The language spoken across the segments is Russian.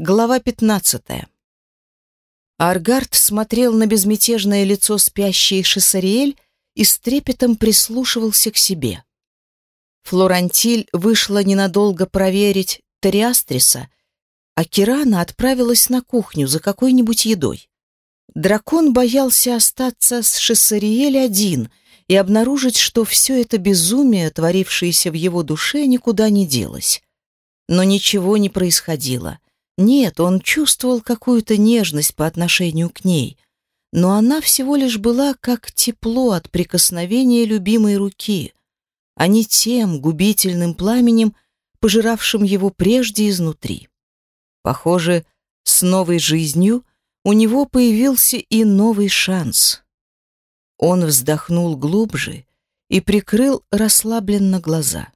Глава 15. Аргард смотрел на безмятежное лицо спящей Шессариэль и с трепетом прислушивался к себе. Флорантиль вышла ненадолго проверить Ториастриса, а Кирана отправилась на кухню за какой-нибудь едой. Дракон боялся остаться с Шессариэль один и обнаружить, что все это безумие, творившееся в его душе, никуда не делось. Но ничего не происходило — нет, он чувствовал какую-то нежность по отношению к ней, но она всего лишь была как тепло от прикосновения любимой руки, а не тем губительным пламенем, пожиравшим его прежде изнутри. Похоже, с новой жизнью у него появился и новый шанс. Он вздохнул глубже и прикрыл расслабленно глаза.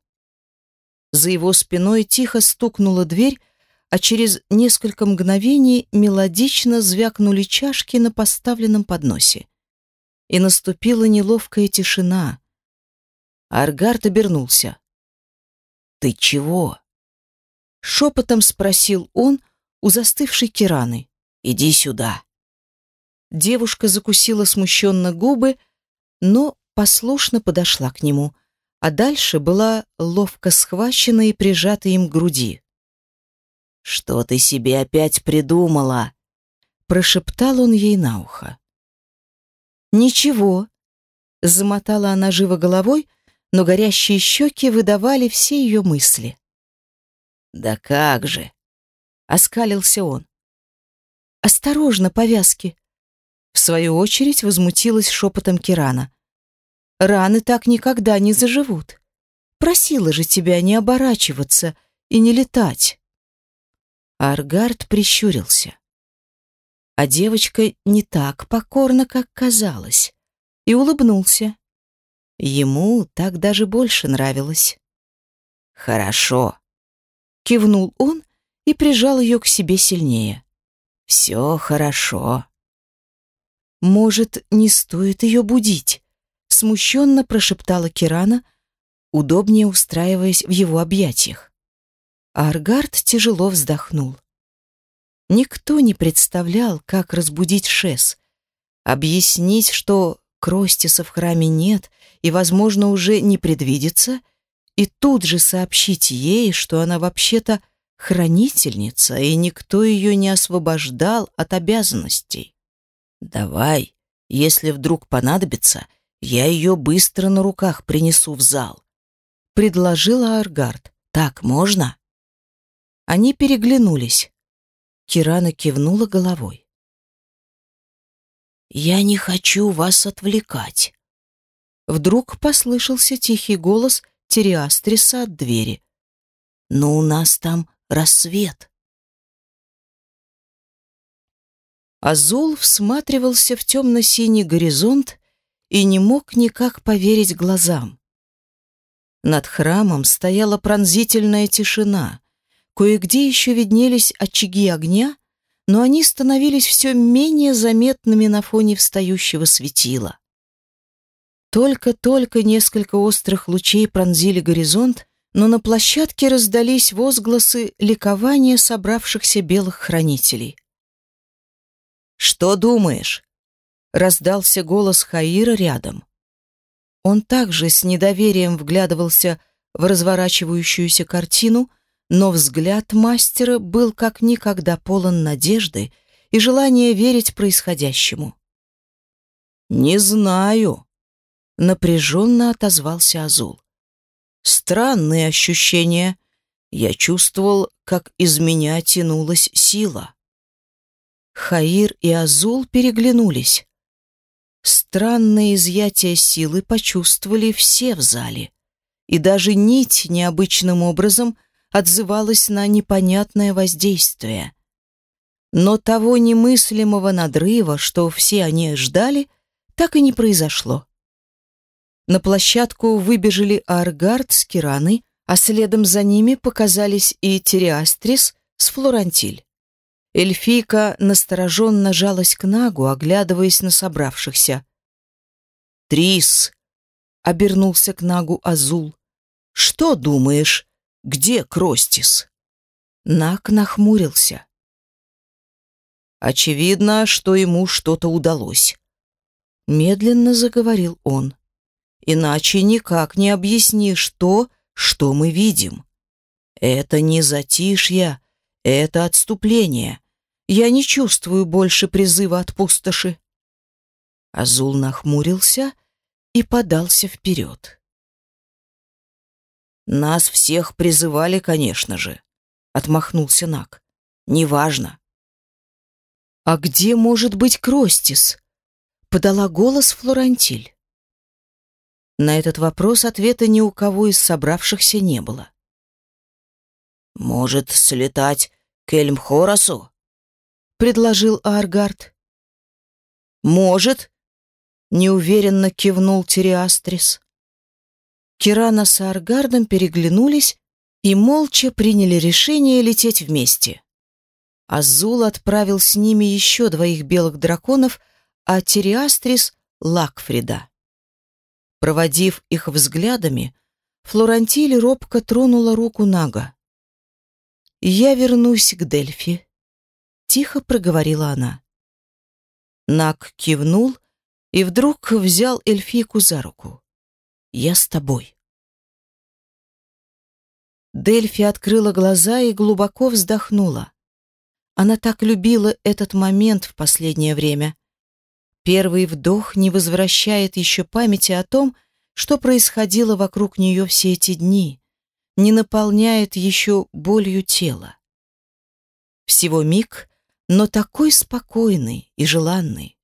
За его спиной тихо стукнула дверь, а через несколько мгновений мелодично звякнули чашки на поставленном подносе. И наступила неловкая тишина. Аргард обернулся. «Ты чего?» Шепотом спросил он у застывшей Кираны. «Иди сюда». Девушка закусила смущенно губы, но послушно подошла к нему, а дальше была ловко схвачена и прижата им к груди. «Что ты себе опять придумала?» Прошептал он ей на ухо. «Ничего», — замотала она живо головой, но горящие щеки выдавали все ее мысли. «Да как же!» — оскалился он. «Осторожно, повязки!» В свою очередь возмутилась шепотом Кирана. «Раны так никогда не заживут. Просила же тебя не оборачиваться и не летать». Аргард прищурился. А девочка не так покорна, как казалось, и улыбнулся. Ему так даже больше нравилось. «Хорошо», — кивнул он и прижал ее к себе сильнее. «Все хорошо». «Может, не стоит ее будить?» — смущенно прошептала Кирана, удобнее устраиваясь в его объятиях. Аргард тяжело вздохнул. Никто не представлял, как разбудить Шес. Объяснить, что Кростиса в храме нет и, возможно, уже не предвидится, и тут же сообщить ей, что она вообще-то хранительница, и никто ее не освобождал от обязанностей. «Давай, если вдруг понадобится, я ее быстро на руках принесу в зал», — предложила Аргард. «Так можно?» Они переглянулись. Кирана кивнула головой. «Я не хочу вас отвлекать». Вдруг послышался тихий голос Териастриса от двери. «Но у нас там рассвет». Азул всматривался в темно-синий горизонт и не мог никак поверить глазам. Над храмом стояла пронзительная тишина. Кое-где еще виднелись очаги огня, но они становились все менее заметными на фоне встающего светила. Только-только несколько острых лучей пронзили горизонт, но на площадке раздались возгласы ликования собравшихся белых хранителей. «Что думаешь?» — раздался голос Хаира рядом. Он также с недоверием вглядывался в разворачивающуюся картину — но взгляд мастера был как никогда полон надежды и желания верить происходящему. «Не знаю», — напряженно отозвался Азул. «Странные ощущения. Я чувствовал, как из меня тянулась сила». Хаир и Азул переглянулись. Странное изъятие силы почувствовали все в зале, и даже нить необычным образом — отзывалась на непонятное воздействие. Но того немыслимого надрыва, что все они ждали, так и не произошло. На площадку выбежали Аргард с Кираной, а следом за ними показались и Териастрис с Флорантиль. Эльфийка настороженно жалась к Нагу, оглядываясь на собравшихся. «Трис!» — обернулся к Нагу Азул. «Что думаешь?» Где Кростис?» Нак нахмурился. Очевидно, что ему что-то удалось. Медленно заговорил он. Иначе никак не объяснишь то, что мы видим. Это не затишье, это отступление. Я не чувствую больше призыва от пустоши. Азул нахмурился и подался вперед. Нас всех призывали, конечно же, отмахнулся Нак. Неважно. А где может быть Кростис? подала голос Флорантиль. На этот вопрос ответа ни у кого из собравшихся не было. «Может, слетать к Эльмхорасу?» — предложил Аргард. «Может», — неуверенно кивнул Тириастрис. Кирана с Аргардом переглянулись и молча приняли решение лететь вместе. Азул отправил с ними еще двоих белых драконов, а Тириастрис — Лакфрида. Проводив их взглядами, Флорантиль робко тронула руку Нага. «Я вернусь к Дельфи», — тихо проговорила она. Наг кивнул и вдруг взял эльфийку за руку. «Я с тобой». Дельфи открыла глаза и глубоко вздохнула. Она так любила этот момент в последнее время. Первый вдох не возвращает еще памяти о том, что происходило вокруг нее все эти дни, не наполняет еще болью тела. Всего миг, но такой спокойный и желанный.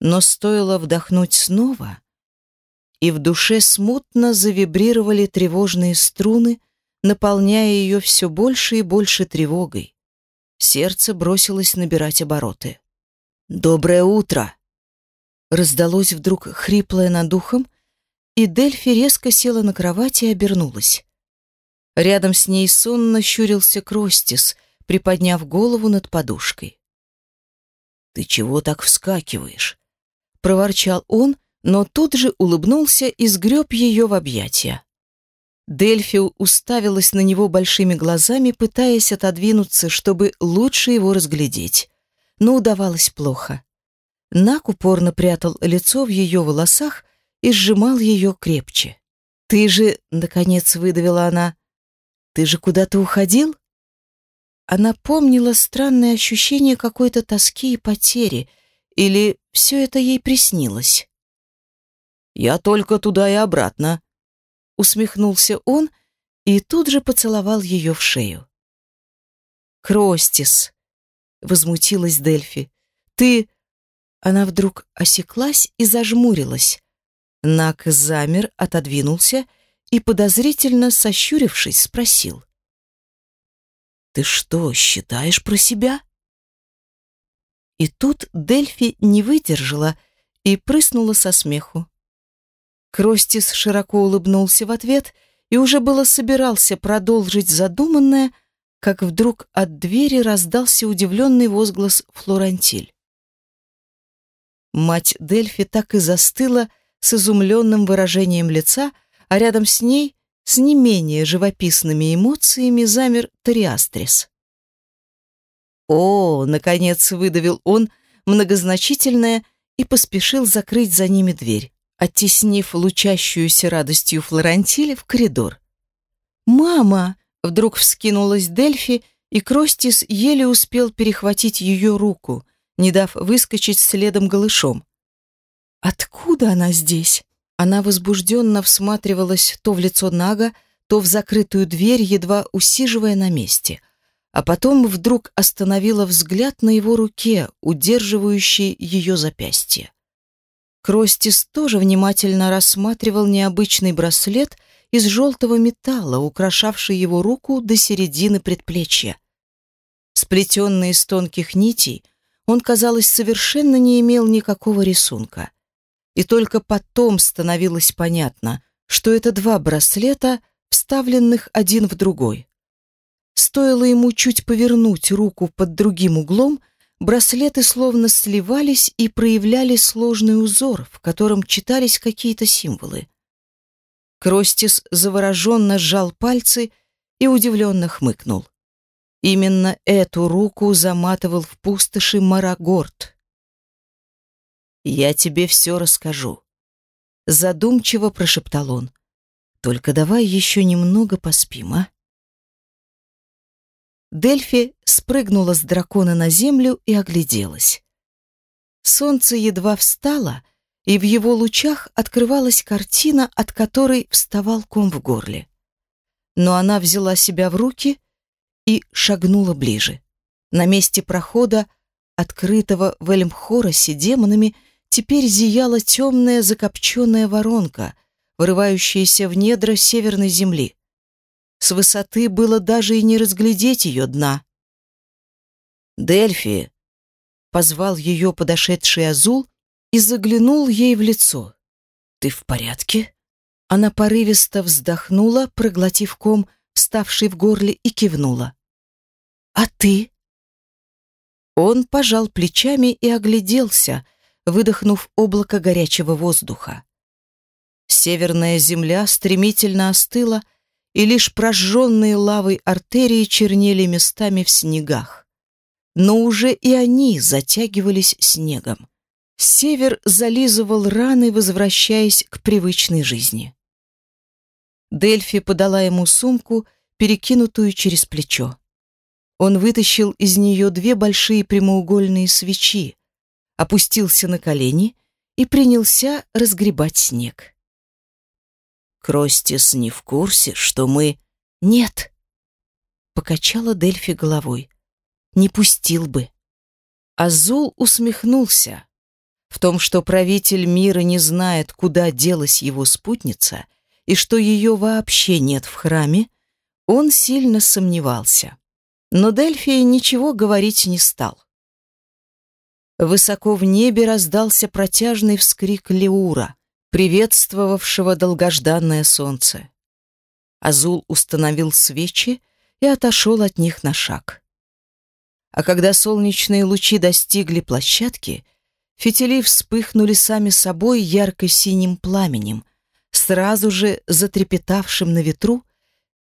Но стоило вдохнуть снова, и в душе смутно завибрировали тревожные струны, наполняя ее все больше и больше тревогой. Сердце бросилось набирать обороты. «Доброе утро!» Раздалось вдруг хриплое над ухом, и Дельфи резко села на кровати и обернулась. Рядом с ней сонно щурился Кростис, приподняв голову над подушкой. «Ты чего так вскакиваешь?» — проворчал он, но тут же улыбнулся и сгреб ее в объятия. Дельфи уставилась на него большими глазами, пытаясь отодвинуться, чтобы лучше его разглядеть. Но удавалось плохо. Нак упорно прятал лицо в ее волосах и сжимал ее крепче. «Ты же...» — наконец выдавила она. «Ты же куда-то уходил?» Она помнила странное ощущение какой-то тоски и потери, или все это ей приснилось. «Я только туда и обратно», усмехнулся он и тут же поцеловал ее в шею. Кростис, возмутилась Дельфи. Ты Она вдруг осеклась и зажмурилась. Нак замер, отодвинулся и подозрительно сощурившись спросил: Ты что, считаешь про себя? И тут Дельфи не выдержала и прыснула со смеху. Кростис широко улыбнулся в ответ и уже было собирался продолжить задуманное, как вдруг от двери раздался удивленный возглас Флорантиль. Мать Дельфи так и застыла с изумленным выражением лица, а рядом с ней, с не менее живописными эмоциями, замер Ториастрис. «О!» — наконец выдавил он многозначительное и поспешил закрыть за ними дверь оттеснив лучащуюся радостью Флорантиль в коридор. «Мама!» — вдруг вскинулась Дельфи, и Кростис еле успел перехватить ее руку, не дав выскочить следом голышом. «Откуда она здесь?» Она возбужденно всматривалась то в лицо Нага, то в закрытую дверь, едва усиживая на месте, а потом вдруг остановила взгляд на его руке, удерживающей ее запястье. Кростис тоже внимательно рассматривал необычный браслет из желтого металла, украшавший его руку до середины предплечья. Сплетенный из тонких нитей, он, казалось, совершенно не имел никакого рисунка. И только потом становилось понятно, что это два браслета, вставленных один в другой. Стоило ему чуть повернуть руку под другим углом — браслеты словно сливались и проявляли сложный узор, в котором читались какие-то символы. Кростис завороженно сжал пальцы и удивленно хмыкнул. Именно эту руку заматывал в пустоши Марагорд. «Я тебе все расскажу», — задумчиво прошептал он. «Только давай еще немного поспим, а?» Дельфи спрыгнула с дракона на землю и огляделась. Солнце едва встало, и в его лучах открывалась картина, от которой вставал ком в горле. Но она взяла себя в руки и шагнула ближе. На месте прохода, открытого в Эльмхоросе демонами, теперь зияла темная закопченная воронка, вырывающаяся в недра северной земли. С высоты было даже и не разглядеть ее дна. «Дельфи!» — позвал ее подошедший Азул и заглянул ей в лицо. «Ты в порядке?» Она порывисто вздохнула, проглотив ком, вставший в горле, и кивнула. «А ты?» Он пожал плечами и огляделся, выдохнув облако горячего воздуха. Северная земля стремительно остыла, и лишь прожженные лавой артерии чернели местами в снегах. Но уже и они затягивались снегом. Север зализывал раны, возвращаясь к привычной жизни. Дельфи подала ему сумку, перекинутую через плечо. Он вытащил из нее две большие прямоугольные свечи, опустился на колени и принялся разгребать снег. Кростис не в курсе, что мы... Нет. Покачала Дельфи головой. Не пустил бы. Азул усмехнулся. В том, что правитель мира не знает, куда делась его спутница, и что ее вообще нет в храме, он сильно сомневался. Но Дельфи ничего говорить не стал. Высоко в небе раздался протяжный вскрик Леура приветствовавшего долгожданное солнце. Азул установил свечи и отошел от них на шаг. А когда солнечные лучи достигли площадки, фитили вспыхнули сами собой ярко-синим пламенем, сразу же затрепетавшим на ветру,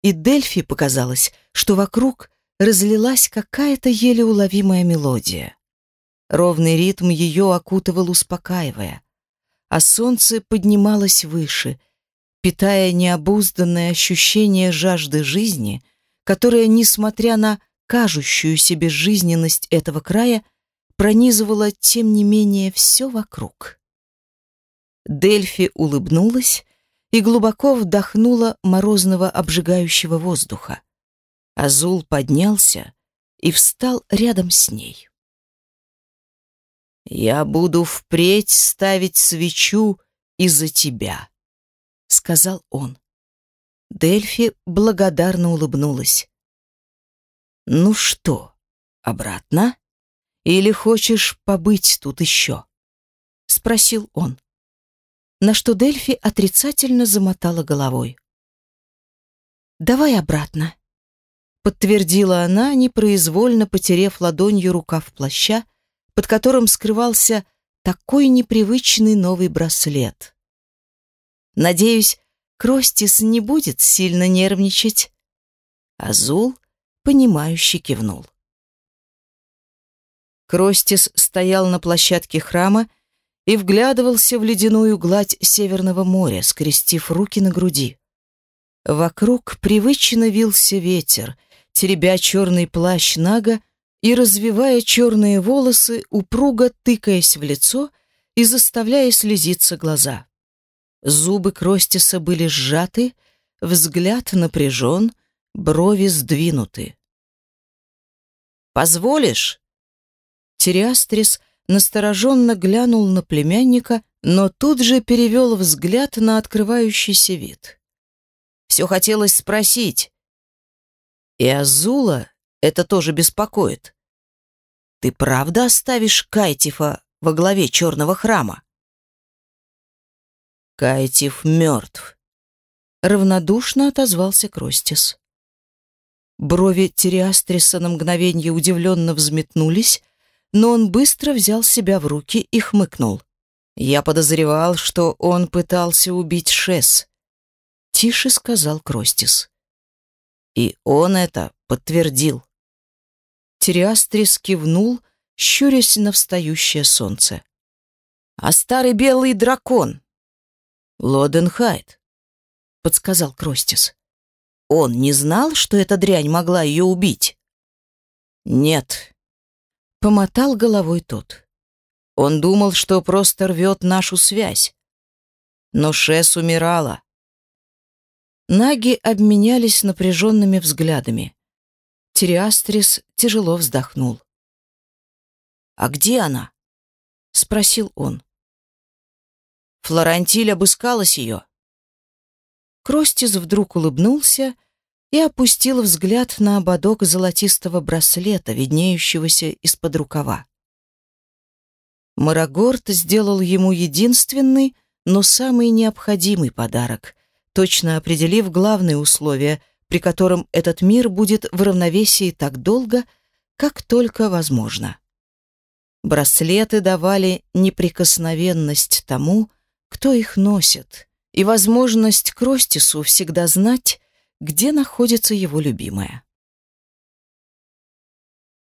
и Дельфи показалось, что вокруг разлилась какая-то еле уловимая мелодия. Ровный ритм ее окутывал, успокаивая а солнце поднималось выше, питая необузданное ощущение жажды жизни, которое, несмотря на кажущуюся безжизненность этого края, пронизывало, тем не менее, все вокруг. Дельфи улыбнулась и глубоко вдохнула морозного обжигающего воздуха. Азул поднялся и встал рядом с ней. «Я буду впредь ставить свечу из-за тебя», — сказал он. Дельфи благодарно улыбнулась. «Ну что, обратно? Или хочешь побыть тут еще?» — спросил он. На что Дельфи отрицательно замотала головой. «Давай обратно», — подтвердила она, непроизвольно потерев ладонью рукав плаща, под которым скрывался такой непривычный новый браслет. Надеюсь, Кростис не будет сильно нервничать. Азул, понимающе кивнул. Кростис стоял на площадке храма и вглядывался в ледяную гладь Северного моря, скрестив руки на груди. Вокруг привычно вился ветер, теребя черный плащ Нага и, развивая черные волосы, упруго тыкаясь в лицо и заставляя слезиться глаза. Зубы Кростиса были сжаты, взгляд напряжен, брови сдвинуты. «Позволишь?» Териастрис настороженно глянул на племянника, но тут же перевел взгляд на открывающийся вид. Все хотелось спросить. И Азула это тоже беспокоит. Ты правда оставишь Кайтифа во главе черного храма? Кайтиф мертв. Равнодушно отозвался Кростис. Брови Тириастриса на мгновение удивленно взметнулись, но он быстро взял себя в руки и хмыкнул. «Я подозревал, что он пытался убить Шес», — тише сказал Кростис. «И он это подтвердил». Тириастрис кивнул, щурясь на встающее солнце. «А старый белый дракон?» «Лоденхайт», — подсказал Кростис. «Он не знал, что эта дрянь могла ее убить?» «Нет», — помотал головой тот. «Он думал, что просто рвет нашу связь. Но Шес умирала». Наги обменялись напряженными взглядами. Тириастрис тяжело вздохнул. «А где она?» — спросил он. Флорантиль обыскалась ее. Кростис вдруг улыбнулся и опустил взгляд на ободок золотистого браслета, виднеющегося из-под рукава. Марагорт сделал ему единственный, но самый необходимый подарок, точно определив главные условия, при котором этот мир будет в равновесии так долго, как только возможно. Браслеты давали неприкосновенность тому, кто их носит, и возможность Кростису всегда знать, где находится его любимая.